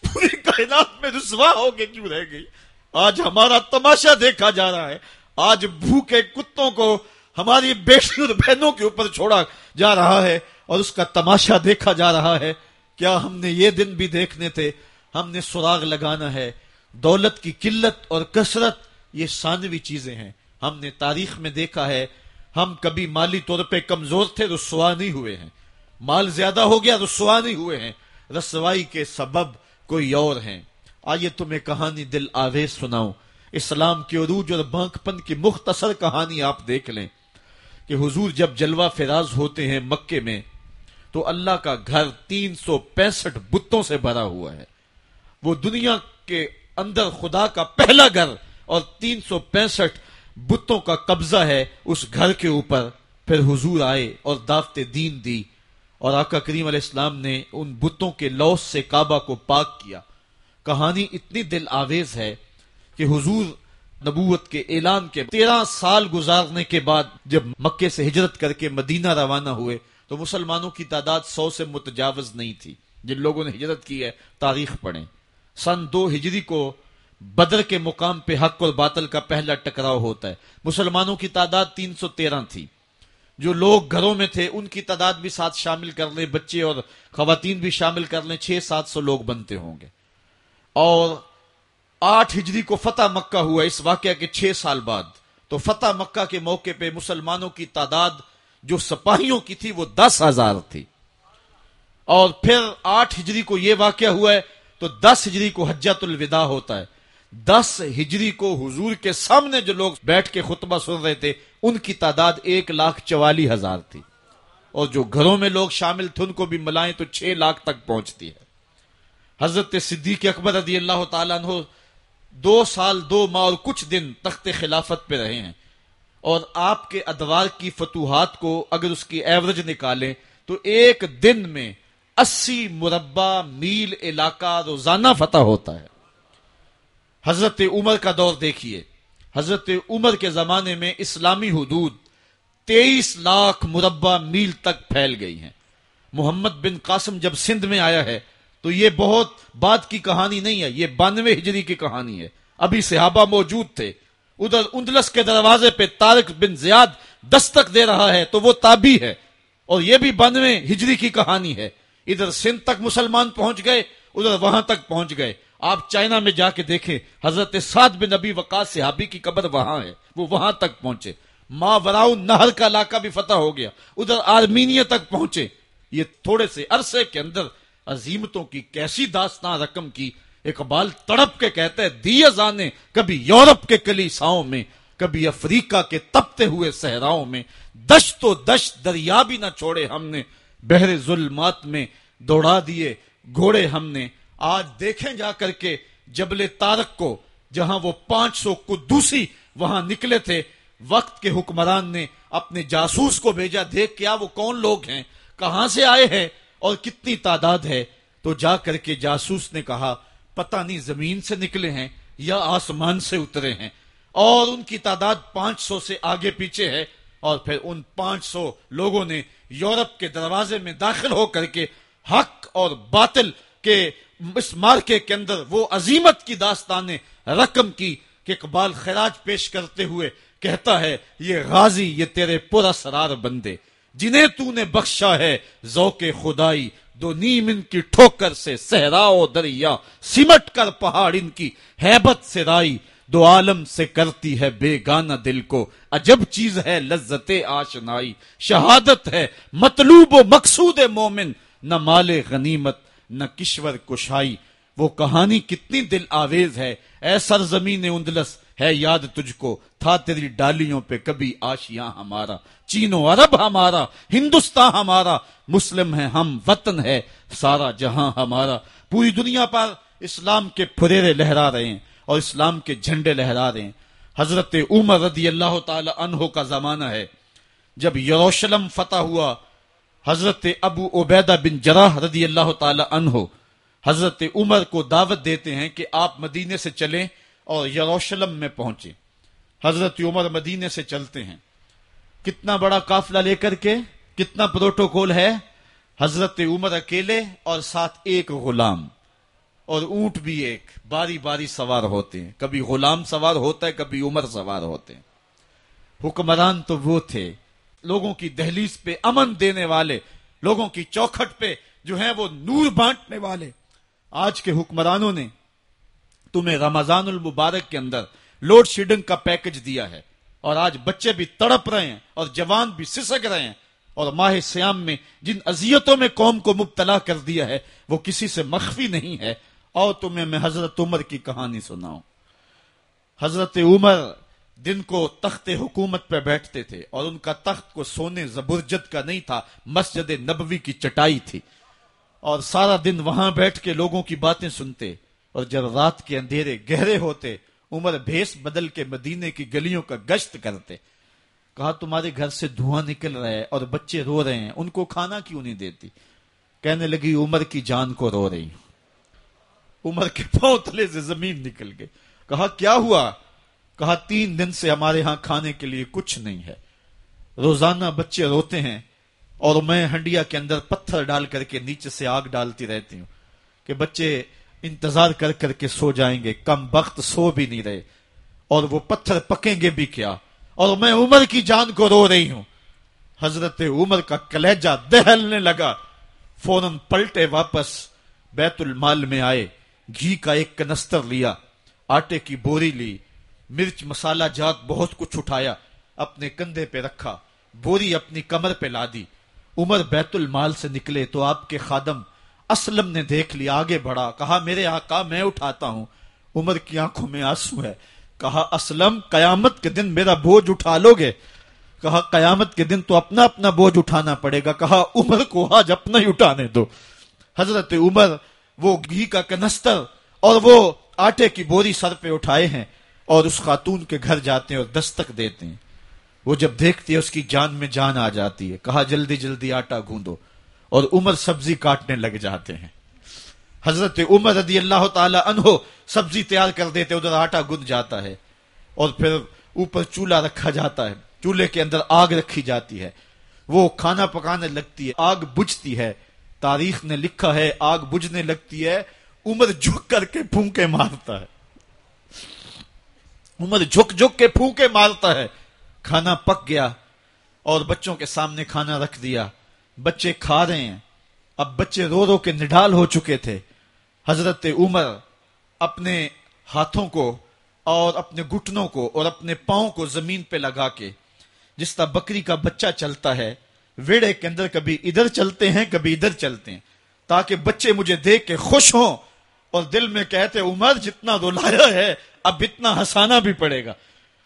پوری کائنات میں رسوا ہو کے کیوں رہ گئی؟ آج ہمارا تماشا دیکھا جا رہا ہے۔ آج بھوکے کتوں کو ہماری بیٹی اور بہنوں کے اوپر چھوڑا جا رہا ہے اور اس کا تماشا دیکھا جا رہا ہے۔ کیا ہم نے یہ دن بھی دیکھنے تھے؟ ہم نے سراغ لگانا ہے۔ دولت کی قلت اور کثرت یہ ثانوی چیزیں ہیں۔ ہم نے تاریخ میں دیکھا ہے، ہم کبھی مالی طور پہ کمزور تھے رسوا نہیں ہوئے ہیں۔ مال زیادہ ہو گیا رسوا نہیں ہوئے ہیں۔ رسوائی کے سبب کوئی اور ہیں۔ آئیے تمہیں کہانی دل آویز سناؤں۔ اسلام کے عروج اور بانک پن کی مختصر کہانی آپ دیکھ لیں۔ کہ حضور جب جلوہ فراز ہوتے ہیں مکے میں، تو اللہ کا گھر تین سو پینسٹھ بتوں سے بھرا ہوا ہے۔ وہ دنیا کے اندر خدا کا پہلا گھر اور تین سو پینسٹھ بتوں کا قبضہ ہے اس گھر کے اوپر۔ پھر حضور آئے اور دعوت دین دی۔ اور آقا کریم علیہ السلام نے ان بتوں کے لوس سے کعبہ کو پاک کیا۔ کہانی اتنی دل آویز ہے کہ حضور نبوت کے اعلان کے تیرہ سال گزارنے کے بعد جب مکے سے ہجرت کر کے مدینہ روانہ ہوئے تو مسلمانوں کی تعداد سو سے متجاوز نہیں تھی۔ جن لوگوں نے ہجرت کی ہے تاریخ پڑھیں۔ سن دو ہجری کو بدر کے مقام پہ حق اور باطل کا پہلا ٹکراؤ ہوتا ہے۔ مسلمانوں کی تعداد تین سو تیرہ تھی۔ جو لوگ گھروں میں تھے، ان کی تعداد بھی ساتھ شامل کر لیں، بچے اور خواتین بھی شامل کر لیں، چھ سات سو لوگ بنتے ہوں گے۔ اور آٹھ ہجری کو فتح مکہ ہوا، اس واقعہ کے چھ سال بعد۔ تو فتح مکہ کے موقع پہ مسلمانوں کی تعداد جو سپاہیوں کی تھی، وہ دس ہزار تھی۔ اور پھر آٹھ ہجری کو یہ واقعہ ہوا ہے، تو دس ہجری کو حجت الوداع ہوتا ہے۔ دس ہجری کو حضور کے سامنے جو لوگ بیٹھ کے خطبہ سن رہے تھے، ان کی تعداد ایک لاکھ چوالی ہزار تھی۔ اور جو گھروں میں لوگ شامل تھے، ان کو بھی ملائیں تو چھ لاکھ تک پہنچتی ہے۔ حضرت صدیق اکبر رضی اللہ تعالیٰ عنہ دو سال، دو ماہ اور کچھ دن تخت خلافت پہ رہے ہیں۔ اور آپ کے ادوار کی فتوحات کو اگر اس کی ایوریج نکالیں تو ایک دن میں اسی مربع میل علاقہ روزانہ فتح ہوتا ہے۔ حضرت عمر کا دور دیکھیے۔ حضرت عمر کے زمانے میں اسلامی حدود تیئیس لاکھ مربع میل تک پھیل گئی ہیں۔ محمد بن قاسم جب سندھ میں آیا ہے، تو یہ بہت بات کی کہانی نہیں ہے، یہ بانوے ہجری کی کہانی ہے۔ ابھی صحابہ موجود تھے۔ ادھر اندلس کے دروازے پہ تارک بن زیاد دستک دے رہا ہے، تو وہ تابی ہے۔ اور یہ بھی بانوے ہجری کی کہانی ہے۔ ادھر سندھ تک مسلمان پہنچ گئے، ادھر وہاں تک پہنچ گئے۔ آپ چائنا میں جا کے دیکھیں، حضرت سعد بن نبی وقاص صحابی کی قبر وہاں ہے، وہ وہاں تک پہنچے۔ ماں وراؤن نہر کا علاقہ بھی فتح ہو گیا، ادھر آرمینیا تک پہنچے۔ یہ تھوڑے سے عرصے کے اندر عظیمتوں کی کیسی داستان رقم کی، اقبال تڑپ کے کہتے دی ازانے کبھی یورپ کے کلیساؤں میں، کبھی افریقہ کے تپتے ہوئے صحراؤں میں۔ دشت و دشت دریا بھی نہ چھوڑے ہم نے بہر ظلمات میں دوڑا دیے، گھوڑے ہم نے۔ آج دیکھیں جا کر کے جبل تارک کو، جہاں وہ پانچ سو قدوسی وہاں نکلے تھے، وقت کے حکمران نے اپنے جاسوس کو بھیجا، دیکھ کیا وہ کون لوگ ہیں، کہاں سے آئے ہیں اور کتنی تعداد ہے۔ تو جا کر کے جاسوس نے کہا، پتہ نہیں زمین سے نکلے ہیں یا آسمان سے اترے ہیں۔ اور ان کی تعداد پانچ سو سے آگے پیچھے ہے۔ اور پھر ان پانچ سو لوگوں نے یورپ کے دروازے میں داخل ہو کر کے حق اور باطل کے اس مارکے کے اندر وہ عظیمت کی داستان رقم کی کہ اقبال خراج پیش کرتے ہوئے کہتا ہے، یہ غازی، یہ تیرے پورا سرار بندے، جنہیں تو نے بخشا ہے ذوق خدائی، دو نیم ان کی ٹھوکر سے سہراؤ دریا، سمٹ کر پہاڑ ان کی حیبت سے رائی، دو عالم سے کرتی ہے بے گانا دل کو، عجب چیز ہے لذت آشنائی، شہادت ہے مطلوب و مقصود مومن، نہ مال غنیمت نہ کشور کشائی۔ وہ کہانی کتنی دل آویز ہے۔ اے سرزمین اندلس، ہے یاد تجھ کو۔ تھا تیری ڈالیوں پہ کبھی آشیاں ہمارا۔ چین و عرب ہمارا، ہندوستان ہمارا۔ مسلم ہے ہم، وطن ہے سارا جہاں ہمارا۔ پوری دنیا پر اسلام کے پھریرے لہرا رہے ہیں اور اسلام کے جھنڈے لہرا رہے ہیں۔ حضرت عمر رضی اللہ تعالی عنہ کا زمانہ ہے۔ جب یروشلم فتح ہوا حضرت ابو عبیدہ بن جراح رضی اللہ تعالی عنہ حضرت عمر کو دعوت دیتے ہیں کہ آپ مدینے سے چلیں اور یروشلم میں پہنچے حضرت عمر مدینے سے چلتے ہیں۔ کتنا بڑا قافلہ لے کر کے کتنا پروٹوکول ہے۔ حضرت عمر اکیلے اور ساتھ ایک غلام۔ اور اونٹ بھی ایک۔ باری باری سوار ہوتے ہیں۔ کبھی غلام سوار ہوتا ہے، کبھی عمر سوار ہوتے ہیں۔ حکمران تو وہ تھے۔ لوگوں کی دہلیز پہ امن دینے والے، لوگوں کی چوکھٹ پہ جو ہیں وہ نور بانٹنے والے۔ آج کے حکمرانوں نے تمہیں رمضان المبارک کے اندر لوڈ شیڈنگ کا پیکج دیا ہے اور آج بچے بھی تڑپ رہے ہیں اور جوان بھی سسک رہے ہیں اور ماہ سیام میں جن اذیتوں میں قوم کو مبتلا کر دیا ہے، وہ کسی سے مخفی نہیں ہے۔ اور تمہیں میں حضرت عمر کی کہانی سناؤں۔ حضرت عمر دن کو تخت حکومت پہ بیٹھتے تھے اور ان کا تخت کو سونے زبرجت کا نہیں تھا، مسجد نبوی کی چٹائی تھی۔ اور سارا دن وہاں بیٹھ کے لوگوں کی باتیں سنتے اور جب رات کے اندھیرے گہرے ہوتے، عمر بھیس بدل کے مدینے کی گلیوں کا گشت کرتے۔ کہا، تمہارے گھر سے دھواں نکل رہا ہے اور بچے رو رہے ہیں، ان کو کھانا کیوں نہیں دیتی؟ کہنے لگی، عمر کی جان کو رو رہی ہوں۔ عمر کے پاؤں تلے سے زمین نکل گئے کہا، کیا ہوا؟ کہا تین دن سے ہمارے ہاں کھانے کے لیے کچھ نہیں ہے۔ روزانہ بچے روتے ہیں اور میں ہنڈیا کے اندر پتھر ڈال کر کے نیچے سے آگ ڈالتی رہتی ہوں کہ بچے انتظار کر کر کے سو جائیں گے، کم وقت سو بھی نہیں رہے۔ اور وہ پتھر پکیں گے بھی کیا؟ اور میں عمر کی جان کو رو رہی ہوں۔ حضرت عمر کا کلیجہ دہلنے لگا۔ فوراً پلٹے واپس بیت المال میں آئے، گھی کا ایک کنستر لیا، آٹے کی بوری لی مرچ مسالہ جات بہت کچھ اٹھایا، اپنے کندھے پہ رکھا، بوری اپنی کمر پہ لا دی عمر بیت المال سے نکلے تو آپ کے خادم اسلم نے دیکھ لیا، آگے بڑھا، کہا، میرے آقا، میں اٹھاتا ہوں۔ عمر کی آنکھوں میں آنسو ہے۔ کہا، اسلم، قیامت کے دن میرا بوجھ اٹھا لو گے کہا، قیامت کے دن تو اپنا اپنا بوجھ اٹھانا پڑے گا۔ کہا، عمر کو آج اپنا ہی اٹھانے دو۔ حضرت عمر وہ گھی کا کنستر اور وہ آٹے کی بوری سر پہ اٹھائے ہیں۔ اور اس خاتون کے گھر جاتے ہیں اور دستک دیتے ہیں۔ وہ جب دیکھتی ہے اس کی جان میں جان آ جاتی ہے۔ کہا، جلدی جلدی آٹا گوندو اور عمر سبزی کاٹنے لگ جاتے ہیں۔ حضرت عمر رضی اللہ تعالی عنہ سبزی تیار کر دیتے ادھر آٹا گند جاتا ہے۔ اور پھر اوپر چولہا رکھا جاتا ہے، چولہے کے اندر آگ رکھی جاتی ہے۔ وہ کھانا پکانے لگتی ہے، آگ بجھتی ہے۔ تاریخ نے لکھا ہے، آگ بجھنے لگتی ہے۔ عمر جھک کر کے پھونکے مارتا ہے۔ عمر جھک جھک کے پھونکے مارتا ہے۔ کھانا پک گیا اور بچوں کے سامنے کھانا رکھ دیا۔ بچے کھا رہے ہیں۔ اب بچے رو رو کے نڈال ہو چکے تھے۔ حضرت عمر اپنے ہاتھوں کو اور اپنے گٹنوں کو اور اپنے پاؤں کو زمین پہ لگا کے، جس طرح بکری کا بچہ چلتا ہے، ویڑے کے اندر کبھی ادھر چلتے ہیں، کبھی ادھر چلتے ہیں۔ تاکہ بچے مجھے دیکھ کے خوش ہوں۔ اور دل میں کہتے عمر جتنا رلایا ہے، اب اتنا ہسانا بھی پڑے گا.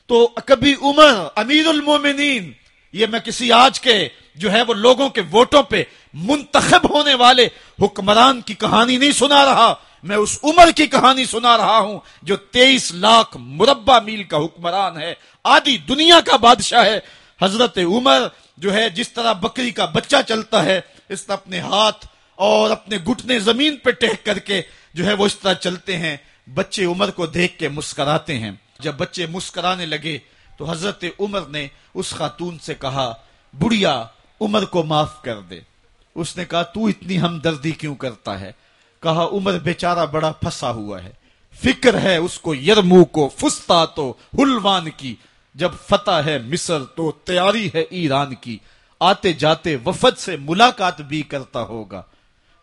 تو کبھی عمر، امیر المومنین، یہ میں کسی آج کے جو ہے وہ لوگوں کے ووٹوں پہ منتخب ہونے والے حکمران کی کہانی نہیں سنا رہا، میں اس عمر کی کہانی سنا رہا ہوں جو تیئیس لاکھ مربع میل کا حکمران ہے، آدھی دنیا کا بادشاہ ہے۔ حضرت عمر جو ہے جس طرح بکری کا بچہ چلتا ہے، اس طرح اپنے ہاتھ اور اپنے گھٹنے زمین پہ ٹہک کر کے جو ہے وہ اس طرح چلتے ہیں، بچے عمر کو دیکھ کے مسکراتے ہیں۔ جب بچے مسکرانے لگے تو حضرت عمر نے اس خاتون سے کہا، بڑھیا، عمر کو معاف کر دے۔ اس نے کہا، تو اتنی ہمدردی کیوں کرتا ہے؟ کہا، عمر بیچارہ بڑا پھنسا ہوا ہے۔ فکر ہے اس کو یرمو کو، فستا تو حلوان کی۔ جب فتح ہے مصر تو تیاری ہے ایران کی۔ آتے جاتے وفد سے ملاقات بھی کرتا ہوگا۔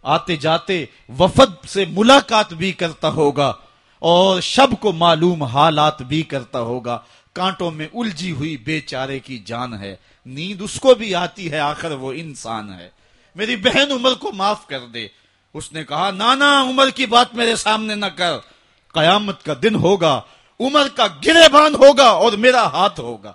آتے جاتے وفد سے ملاقات بھی کرتا ہوگا اور شب کو معلوم حالات بھی کرتا ہوگا کانٹوں میں الجھی ہوئی بے چارے کی جان ہے نیند اس کو بھی آتی ہے آخر وہ انسان ہے میری بہن عمر کو معاف کر دے اس نے کہا، نانا، عمر کی بات میرے سامنے نہ کر۔ قیامت کا دن ہوگا، عمر کا گرے بان ہوگا اور میرا ہاتھ ہوگا۔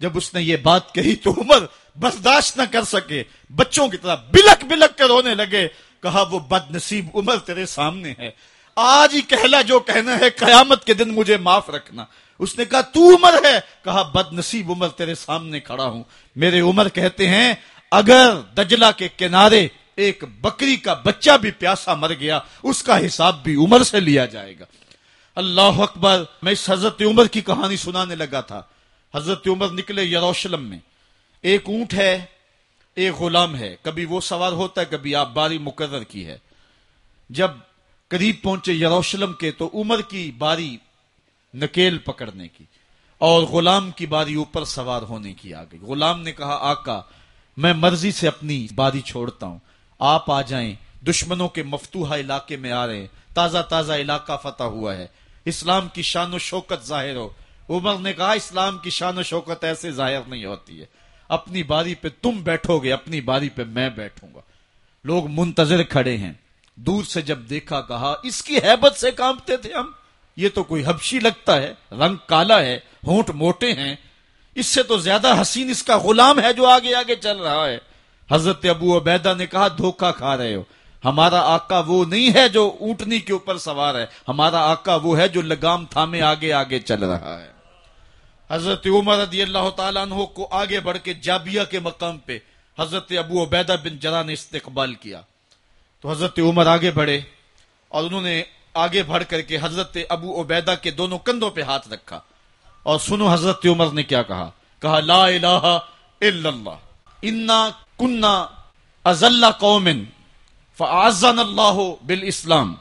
جب اس نے یہ بات کہی تو عمر برداشت نہ کر سکے، بچوں کی طرح بلک بلک کر رونے لگے۔ کہا وہ بد نصیب عمر تیرے سامنے ہے۔ آج ہی کہلا جو کہنا ہے، قیامت کے دن مجھے معاف رکھنا۔ اس نے کہا، تو عمر ہے۔ کہا بد نصیب عمر تیرے سامنے کھڑا ہوں۔ میرے عمر کہتے ہیں، اگر دجلہ کے کنارے ایک بکری کا بچہ بھی پیاسا مر گیا، اس کا حساب بھی عمر سے لیا جائے گا۔ اللہ اکبر، میں اس حضرت عمر کی کہانی سنانے لگا تھا۔ حضرت عمر نکلے یروشلم میں۔ ایک اونٹ ہے ایک غلام ہے۔ کبھی وہ سوار ہوتا ہے، کبھی آپ باری مقرر کی ہے۔ جب قریب پہنچے یروشلم کے، تو عمر کی باری نکیل پکڑنے کی اور غلام کی باری اوپر سوار ہونے کی آ گئی۔ غلام نے کہا، آقا، میں مرضی سے اپنی باری چھوڑتا ہوں۔ آپ آ جائیں۔ دشمنوں کے مفتوحہ علاقے میں آ رہے ہیں۔ تازہ تازہ علاقہ فتح ہوا ہے۔ اسلام کی شان و شوکت ظاہر ہو۔ عمر نے کہا، اسلام کی شان و شوکت ایسے ظاہر نہیں ہوتی ہے۔ اپنی باری پہ تم بیٹھو گے، اپنی باری پہ میں بیٹھوں گا۔ لوگ منتظر کھڑے ہیں۔ دور سے جب دیکھا، کہا، اس کی حیبت سے کانپتے تھے ہم۔ یہ تو کوئی حبشی لگتا ہے، رنگ کالا ہے، ہونٹ موٹے ہیں۔ اس سے تو زیادہ حسین اس کا غلام ہے جو آگے آگے چل رہا ہے۔ حضرت ابو عبیدہ نے کہا دھوکا کھا رہے ہو۔ ہمارا آقا وہ نہیں ہے جو اونٹنی کے اوپر سوار ہے۔ ہمارا آقا وہ ہے جو لگام تھامے آگے آگے چل رہا ہے۔ حضرت عمر رضی اللہ تعالیٰ عنہ کو آگے بڑھ کے جابیہ کے مقام پہ حضرت ابو عبیدہ بن جرا نے استقبال کیا۔ تو حضرت عمر آگے بڑھے اور انہوں نے آگے بڑھ کر کے حضرت ابو عبیدہ کے دونوں کندھوں پہ ہاتھ رکھا۔ اور سنو حضرت عمر نے کیا کہا۔ کہا، لا الہ الا اللہ۔ انا کننا ازل قومن فعزن اللہ بالاسلام۔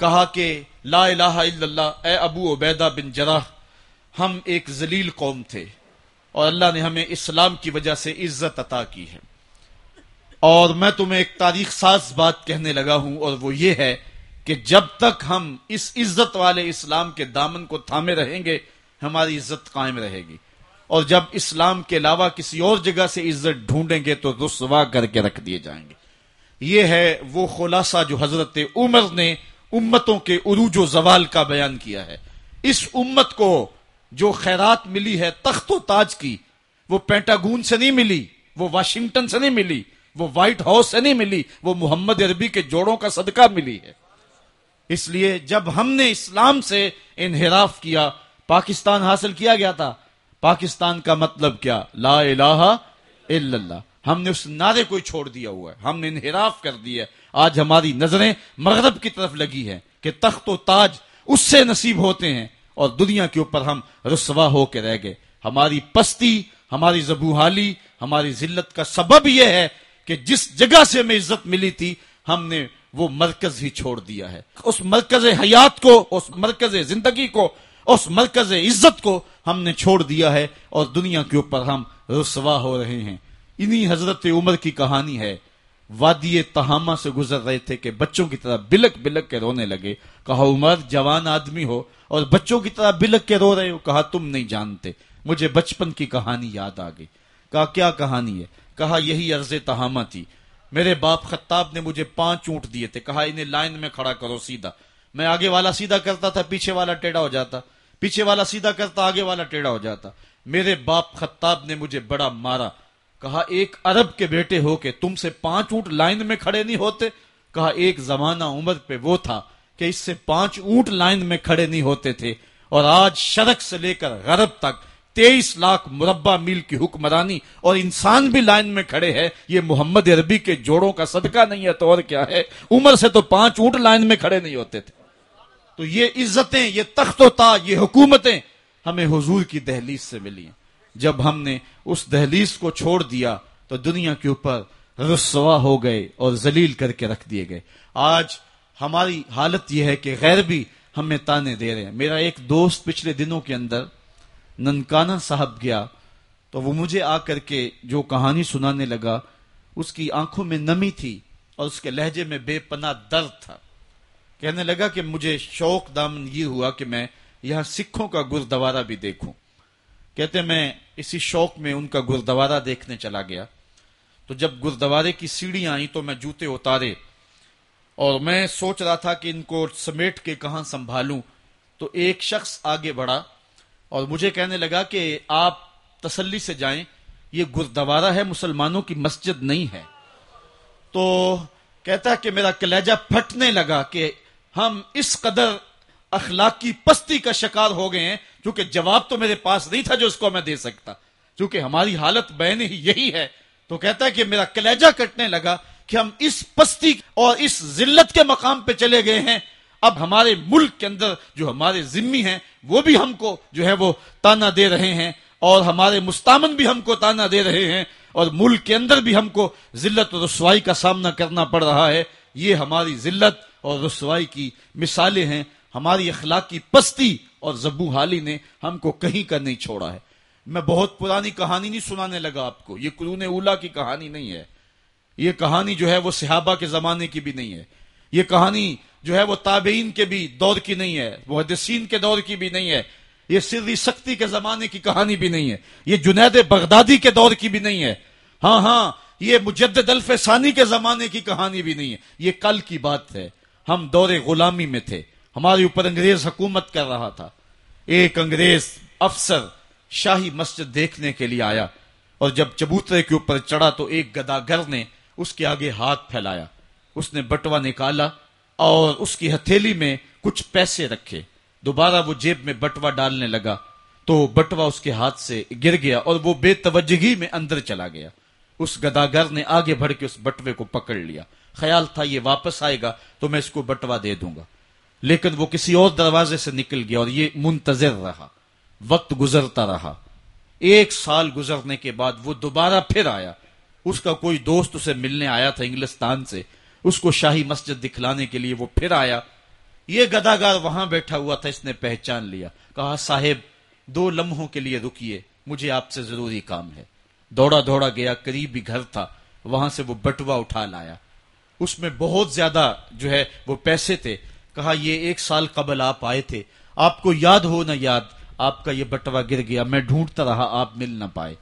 کہا کہ، لا الہ الا اللہ، اے ابو عبیدہ بن جراح ہم ایک ذلیل قوم تھے اور اللہ نے ہمیں اسلام کی وجہ سے عزت عطا کی ہے۔ اور میں تمہیں ایک تاریخ ساز بات کہنے لگا ہوں اور وہ یہ ہے کہ جب تک ہم اس عزت والے اسلام کے دامن کو تھامے رہیں گے، ہماری عزت قائم رہے گی۔ اور جب اسلام کے علاوہ کسی اور جگہ سے عزت ڈھونڈیں گے تو رسوا کر کے رکھ دیے جائیں گے۔ یہ ہے وہ خلاصہ جو حضرت عمر نے امتوں کے عروج و زوال کا بیان کیا ہے۔ اس امت کو جو خیرات ملی ہے، تخت و تاج کی، وہ پینٹاگون سے نہیں ملی، وہ واشنگٹن سے نہیں ملی، وہ وائٹ ہاؤس سے نہیں ملی، وہ محمد عربی کے جوڑوں کا صدقہ ملی ہے۔ اس لیے جب ہم نے اسلام سے انحراف کیا، پاکستان حاصل کیا گیا تھا، پاکستان کا مطلب کیا؟ لا الہ الا اللہ۔ ہم نے اس نعرے کو چھوڑ دیا ہوا ہے، ہم نے انحراف کر دیا آج ہماری نظریں مغرب کی طرف لگی ہیں کہ تخت و تاج اس سے نصیب ہوتے ہیں اور دنیا کے اوپر ہم رسوا ہو کے رہ گئے۔ ہماری پستی، ہماری زبوحالی، ہماری ذلت کا سبب یہ ہے کہ جس جگہ سے ہمیں عزت ملی تھی، ہم نے وہ مرکز ہی چھوڑ دیا ہے۔ اس مرکز حیات کو، اس مرکز زندگی کو، اس مرکز عزت کو ہم نے چھوڑ دیا ہے اور دنیا کے اوپر ہم رسوا ہو رہے ہیں۔ انہی حضرت عمر کی کہانی ہے۔ وادی تہامہ سے گزر رہے تھے کہ بچوں کی طرح بلک بلک کے رونے لگے۔ کہا، عمر، جوان آدمی ہو اور بچوں کی طرح بلک کے رو رہے ہو۔ کہا، تم نہیں جانتے، مجھے بچپن کی کہانی یاد آ گئی۔ کہا، کیا کہانی ہے؟ کہا، یہی عرض تہامہ تھی۔ میرے باپ خطاب نے مجھے پانچ اونٹ دیے تھے۔ کہا، انہیں لائن میں کھڑا کرو سیدھا۔ میں آگے والا سیدھا کرتا تھا، پیچھے والا ٹیڑھا ہو جاتا۔ پیچھے والا سیدھا کرتا، آگے والا ٹیڑھا ہو جاتا۔ میرے باپ خطاب نے مجھے بڑا مارا۔ کہا، ایک ارب کے بیٹے ہو کے تم سے پانچ اونٹ لائن میں کھڑے نہیں ہوتے۔ کہا، ایک زمانہ عمر پہ وہ تھا کہ اس سے پانچ اونٹ لائن میں کھڑے نہیں ہوتے تھے۔ اور آج شرک سے لے کر غرب تک تیئیس لاکھ مربع میل کی حکمرانی اور انسان بھی لائن میں کھڑے ہیں۔ یہ محمد عربی کے جوڑوں کا صدقہ نہیں ہے تو اور کیا ہے؟ عمر سے تو پانچ اونٹ لائن میں کھڑے نہیں ہوتے تھے۔ تو یہ عزتیں، یہ تخت و تاج یہ حکومتیں ہمیں حضور کی دہلیز سے ملی ہیں۔ جب ہم نے اس دہلیز کو چھوڑ دیا تو دنیا کے اوپر رسوا ہو گئے اور ذلیل کر کے رکھ دیے گئے۔ آج ہماری حالت یہ ہے کہ غیر بھی ہمیں تانے دے رہے ہیں۔ میرا ایک دوست پچھلے دنوں کے اندر ننکانا صاحب گیا تو وہ مجھے آ کر کے جو کہانی سنانے لگا، اس کی آنکھوں میں نمی تھی اور اس کے لہجے میں بے پناہ درد تھا۔ کہنے لگا کہ مجھے شوق دامن یہ ہوا کہ میں یہاں سکھوں کا گردوارا بھی دیکھوں۔ کہتے میں اسی شوق میں ان کا گردوارا دیکھنے چلا گیا۔ تو جب گردوارے کی سیڑھی آئی تو میں جوتے اتارے اور میں سوچ رہا تھا کہ ان کو سمیٹ کے کہاں سنبھالوں۔ تو ایک شخص آگے بڑھا اور مجھے کہنے لگا کہ آپ تسلی سے جائیں، یہ گردوارا ہے، مسلمانوں کی مسجد نہیں ہے۔ تو کہتا کہ میرا کلیجہ پھٹنے لگا کہ ہم اس قدر اخلاقی پستی کا شکار ہو گئے ہیں کیونکہ جواب تو میرے پاس نہیں تھا جو اس کو میں دے سکتا۔ کیونکہ ہماری حالت بہن ہی یہی ہے۔ تو کہتا ہے کہ میرا کلیجہ کٹنے لگا کہ ہم اس پستی اور اس ذلت کے مقام پہ چلے گئے ہیں۔ اب ہمارے ملک کے اندر جو ہمارے ذمی ہیں، وہ بھی ہم کو جو ہے وہ تانا دے رہے ہیں۔ اور ہمارے مستامن بھی ہم کو تانا دے رہے ہیں۔ اور ملک کے اندر بھی ہم کو ذلت اور رسوائی کا سامنا کرنا پڑ رہا ہے۔ یہ ہماری ذلت اور رسوائی کی مثالیں ہیں۔ ہماری اخلاقی پستی اور زبو حالی نے ہم کو کہیں کا نہیں چھوڑا ہے۔ میں بہت پرانی کہانی نہیں سنانے لگا آپ کو۔ یہ قرون اولا کی کہانی نہیں ہے۔ یہ کہانی جو ہے وہ صحابہ کے زمانے کی بھی نہیں ہے۔ یہ کہانی جو ہے وہ تابعین کے بھی دور کی نہیں ہے۔ محدثین کے دور کی بھی نہیں ہے۔ یہ سری سختی کے زمانے کی کہانی بھی نہیں ہے۔ یہ جنید بغدادی کے دور کی بھی نہیں ہے۔ ہاں ہاں یہ مجدد الف ثانی کے زمانے کی کہانی بھی نہیں ہے۔ یہ کل کی بات ہے۔ ہم دور غلامی میں تھے۔ ہمارے اوپر انگریز حکومت کر رہا تھا۔ ایک انگریز افسر شاہی مسجد دیکھنے کے لیے آیا اور جب چبوترے کے اوپر چڑھا تو ایک گداگر نے اس کے آگے ہاتھ پھیلایا۔ اس نے بٹوا نکالا اور اس کی ہتھیلی میں کچھ پیسے رکھے۔ دوبارہ وہ جیب میں بٹوا ڈالنے لگا تو بٹوا اس کے ہاتھ سے گر گیا اور وہ بے توجہی میں اندر چلا گیا۔ اس گداگر نے آگے بڑھ کے اس بٹوے کو پکڑ لیا۔ خیال تھا یہ واپس آئے گا تو میں اس کو بٹوا دے دوں گا۔ لیکن وہ کسی اور دروازے سے نکل گیا اور یہ منتظر رہا، وقت گزرتا رہا۔ ایک سال گزرنے کے بعد وہ دوبارہ پھر آیا۔ اس کا کوئی دوست اسے ملنے آیا تھا انگلستان سے۔ اس کو شاہی مسجد دکھلانے کے لیے وہ پھر آیا۔ یہ گداگار وہاں بیٹھا ہوا تھا، اس نے پہچان لیا۔ کہا، صاحب، دو لمحوں کے لیے رکیے، مجھے آپ سے ضروری کام ہے۔ دوڑا دوڑا گیا قریب ہی گھر تھا۔ وہاں سے وہ بٹوا اٹھا لایا۔ اس میں بہت زیادہ جو ہے وہ پیسے تھے۔ کہا، یہ ایک سال قبل آپ آئے تھے، آپ کو یاد ہو نہ یاد، آپ کا یہ بٹوا گر گیا، میں ڈھونڈتا رہا، آپ مل نہ پائے۔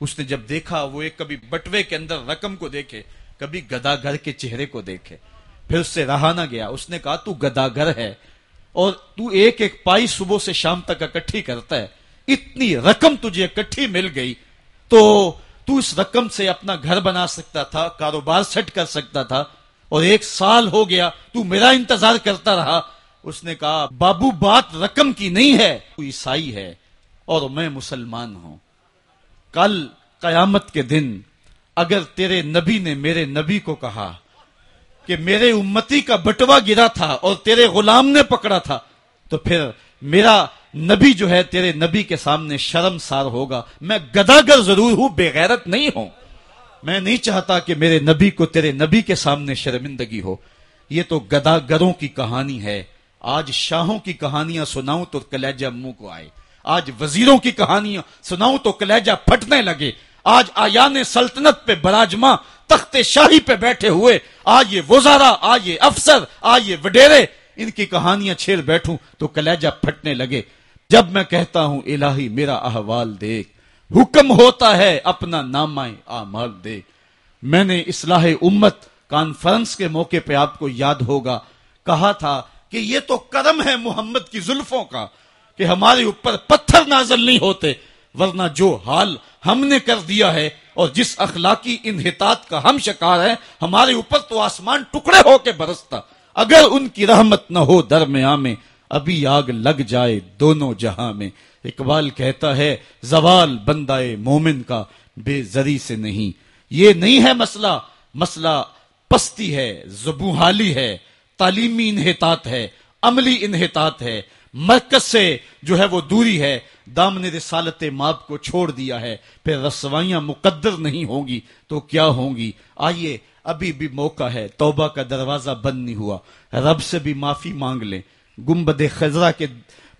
اس نے جب دیکھا، وہ ایک کبھی بٹوے کے اندر رقم کو دیکھے، کبھی گدا گھر کے چہرے کو دیکھے۔ پھر اس سے رہا نہ گیا، اس نے کہا، تو گدا گھر ہے، اور تو ایک ایک پائی صبح سے شام تک اکٹھی کرتا ہے۔ اتنی رقم تجھے اکٹھی مل گئی۔ تو تو اس رقم سے اپنا گھر بنا سکتا تھا، کاروبار سیٹ کر سکتا تھا اور ایک سال ہو گیا تو میرا انتظار کرتا رہا۔ اس نے کہا، بابو بات رقم کی نہیں ہے تو عیسائی ہے اور میں مسلمان ہوں۔ کل قیامت کے دن اگر تیرے نبی نے میرے نبی کو کہا کہ میرے امتی کا بٹوا گرا تھا اور تیرے غلام نے پکڑا تھا، تو پھر میرا نبی جو ہے تیرے نبی کے سامنے شرم سار ہوگا۔ میں گداگر ضرور ہوں، بے غیرت نہیں ہوں۔ میں نہیں چاہتا کہ میرے نبی کو تیرے نبی کے سامنے شرمندگی ہو۔ یہ تو گداگروں کی کہانی ہے۔ آج شاہوں کی کہانیاں سناؤں تو کلیجہ منہ کو آئے۔ آج وزیروں کی کہانیاں سناؤں تو کلیجہ پھٹنے لگے۔ آج آیان سلطنت پہ براجما تخت شاہی پہ بیٹھے ہوئے۔ آج یہ وزارا، آج یہ افسر، آج یہ وڈیرے۔ ان کی کہانیاں چھیڑ بیٹھوں تو کلیجہ پھٹنے لگے۔ جب میں کہتا ہوں، الہی میرا احوال دیکھ۔ حکم ہوتا ہے اپنا نام آمال دیکھ میں نے اصلاح امت کانفرنس کے موقع پہ آپ کو یاد ہوگا۔ کہا تھا کہ یہ تو کرم ہے محمد کی زلفوں کا کہ ہمارے اوپر پتھر نازل نہیں ہوتے، ورنہ جو حال ہم نے کر دیا ہے اور جس اخلاقی انحطاط کا ہم شکار ہیں، ہمارے اوپر تو آسمان ٹکڑے ہو کے برستا۔ اگر ان کی رحمت نہ ہو درمیان میں، ابھی آگ لگ جائے دونوں جہاں میں۔ اقبال کہتا ہے، زوال بندائے مومن کا بے زری سے نہیں۔ یہ نہیں ہے مسئلہ مسئلہ پستی ہے، زبوحالی ہے، تعلیمی انحطاط ہے، عملی انحطاط ہے۔ مرکز سے جو ہے وہ دوری ہے۔ دامن رسالت ماپ کو چھوڑ دیا ہے۔ پھر رسوائیاں مقدر نہیں ہوں گی تو کیا ہوں گی؟ آئیے، ابھی بھی موقع ہے۔ توبہ کا دروازہ بند نہیں ہوا۔ رب سے بھی معافی مانگ لیں۔ گمبد خزرہ کے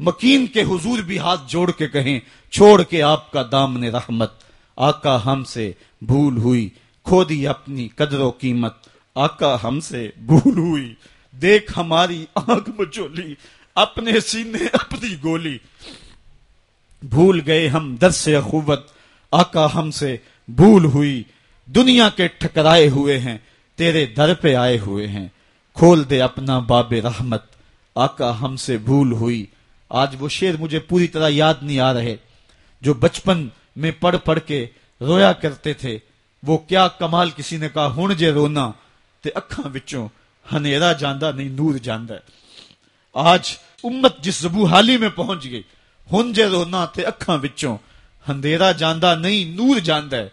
مکین کے حضور بھی ہاتھ جوڑ کے کہیں، چھوڑ کے آپ کا دامن رحمت، آقا ہم سے بھول ہوئی کھو دی اپنی قدر و قیمت، آقا ہم سے بھول ہوئی، دیکھ ہماری آنکھ مچولی اپنے سینے اپنی گولی۔ بھول گئے ہم در سے اخوت، آقا ہم سے بھول ہوئی، دنیا کے ٹھکرائے ہوئے ہیں، تیرے در پہ آئے ہوئے ہیں، کھول دے اپنا باب رحمت، آقا ہم سے بھول ہوئی آج وہ شیر مجھے پوری طرح یاد نہیں آ رہے۔ جو بچپن میں پڑھ پڑھ کے رویا کرتے تھے، وہ کیا کمال کسی نے کہا، ہن جے رونا تے اکھاں وچوں ہنیرا جاندہ نہیں، نور جاندہ آج امت جس زبو حالی میں پہنچ گئی، ہن جے رونا تے اکھاں وچوں ہندیرا جاندہ نہیں، نور جاندہ ہے۔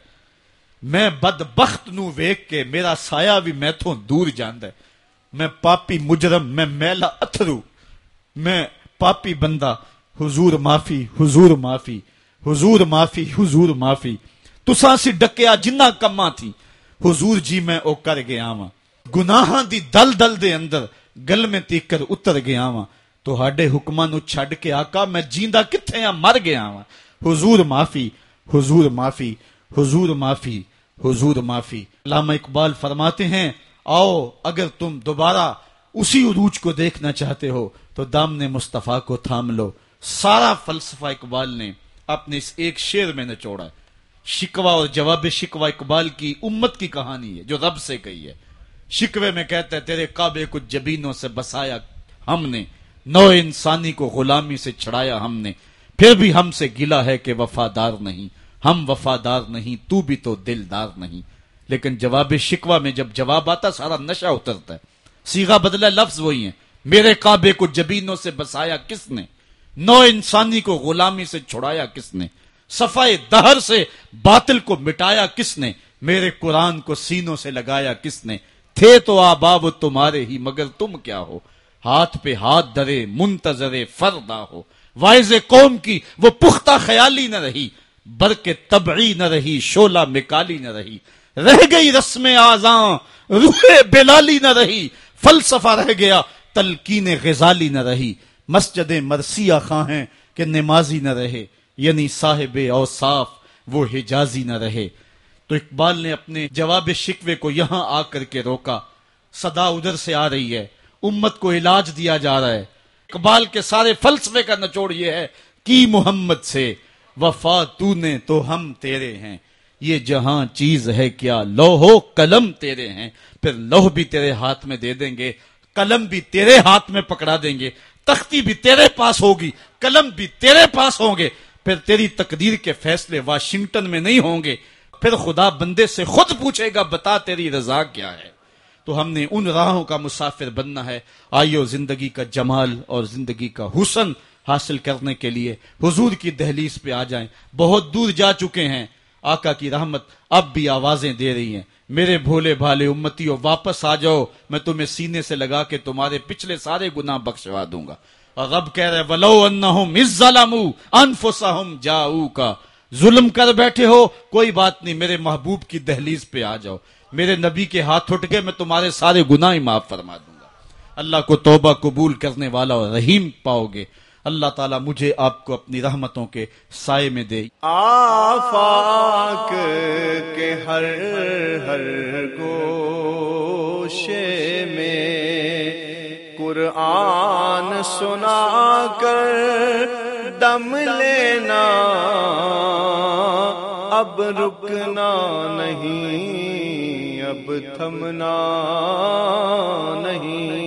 میں بد بخت نو ویک کے میرا سایہ بھی میتھوں دور جاندہ ہے۔ میں پاپی مجرم، میں میلا اتھرو، میں پاپی بندہ، حضور معافی حضور معافی حضور معافی حضور معافی۔ تساں سی ڈکیا جنہ کما تھی۔ حضور جی میں او کر گیا ہاں گناہاں دی دل دل دے اندر گل میں تیکر اتر گیا ہاں تو ہاڈے حکماں نو چھڈ کے آقا میں جیندا کتھے ہاں مر گیا ہاں حضور معافی حضور معافی حضور معافی حضور معافی۔ علامہ اقبال فرماتے ہیں، آؤ اگر تم دوبارہ اسی عروج کو دیکھنا چاہتے ہو تو دامن مصطفیٰ کو تھام لو۔ سارا فلسفہ اقبال نے اپنے اس ایک شعر میں نچوڑا ہے۔ شکوا اور جواب شکوا اقبال کی امت کی کہانی ہے، جو رب سے کہی ہے۔ شکوے میں کہتا ہے، تیرے کعبے کو جبینوں سے بسایا ہم نے، نو انسانی کو غلامی سے چھڑایا ہم نے۔ پھر بھی ہم سے گلا ہے کہ وفادار نہیں۔ ہم وفادار نہیں، تو بھی تو دلدار نہیں۔ لیکن جواب شکوا میں جب جواب آتا، سارا نشہ اترتا ہے۔ سیگا بدلا لفظ وہی ہیں۔ میرے کعبے کو جبینوں سے بسایا کس نے؟ نو انسانی کو غلامی سے چھڑایا کس نے؟ صفائی دہر سے باطل کو مٹایا کس نے؟ میرے قرآن کو سینوں سے لگایا کس نے؟ تھے تو آباب تمہارے ہی، مگر تم کیا ہو؟ ہاتھ پہ ہاتھ درے منتظر فردا ہو۔ وائز قوم کی وہ پختہ خیالی نہ رہی برق تبعی نہ رہی شولہ مکالی نہ رہی۔ رہ گئی رسم آزاں روح بلالی نہ رہی، فلسفہ رہ گیا۔ تلقین غزالی نہ رہی، مسجد مرسیہ خواہیں کہ نمازی نہ رہے یعنی صاحب اوصاف وہ حجازی نہ رہے۔ تو اقبال نے اپنے جواب شکوے کو یہاں آ کر کے روکا۔ صدا ادھر سے آ رہی ہے، امت کو علاج دیا جا رہا ہے۔ اقبال کے سارے فلسفے کا نچوڑ یہ ہے، کی محمد سے؟ وفا تو نے تو ہم تیرے ہیں۔ یہ جہاں چیز ہے کیا؟ لوہو قلم تیرے ہیں۔ پھر لوہ بھی تیرے ہاتھ میں دے دیں گے۔ قلم بھی تیرے ہاتھ میں پکڑا دیں گے، تختی بھی تیرے پاس ہوگی، قلم بھی تیرے پاس ہوں گے۔ پھر تیری تقدیر کے فیصلے واشنگٹن میں نہیں ہوں گے۔ پھر خدا بندے سے خود پوچھے گا، بتا تیری رضا کیا ہے۔ تو ہم نے ان راہوں کا مسافر بننا ہے۔ آئیو زندگی کا جمال اور زندگی کا حسن حاصل کرنے کے لیے حضور کی دہلیز پہ آ جائیں۔ بہت دور جا چکے ہیں۔ آقا کی رحمت اب بھی آوازیں دے رہی ہیں۔ میرے بھولے بھالے امتیوں، واپس آ جاؤ۔ میں تمہیں سینے سے لگا کے تمہارے پچھلے سارے گناہ بخشوا دوں گا۔ اور رب کہہ رہے ولو انہم الظلموا انفسہم جاؤ کا ظلم کر بیٹھے ہو، کوئی بات نہیں، میرے محبوب کی دہلیز پہ آ جاؤ۔ میرے نبی کے ہاتھ اٹھ کے میں تمہارے سارے گناہ ہی معاف فرما دوں گا۔ اللہ کو توبہ قبول کرنے والا اور رحیم پاؤ گے۔ اللہ تعالیٰ مجھے آپ کو اپنی رحمتوں کے سائے میں دے۔ آفاق کے ہر ہر گوشے میں قرآن سنا کر دم لینا۔ اب رکنا نہیں، اب تھمنا نہیں۔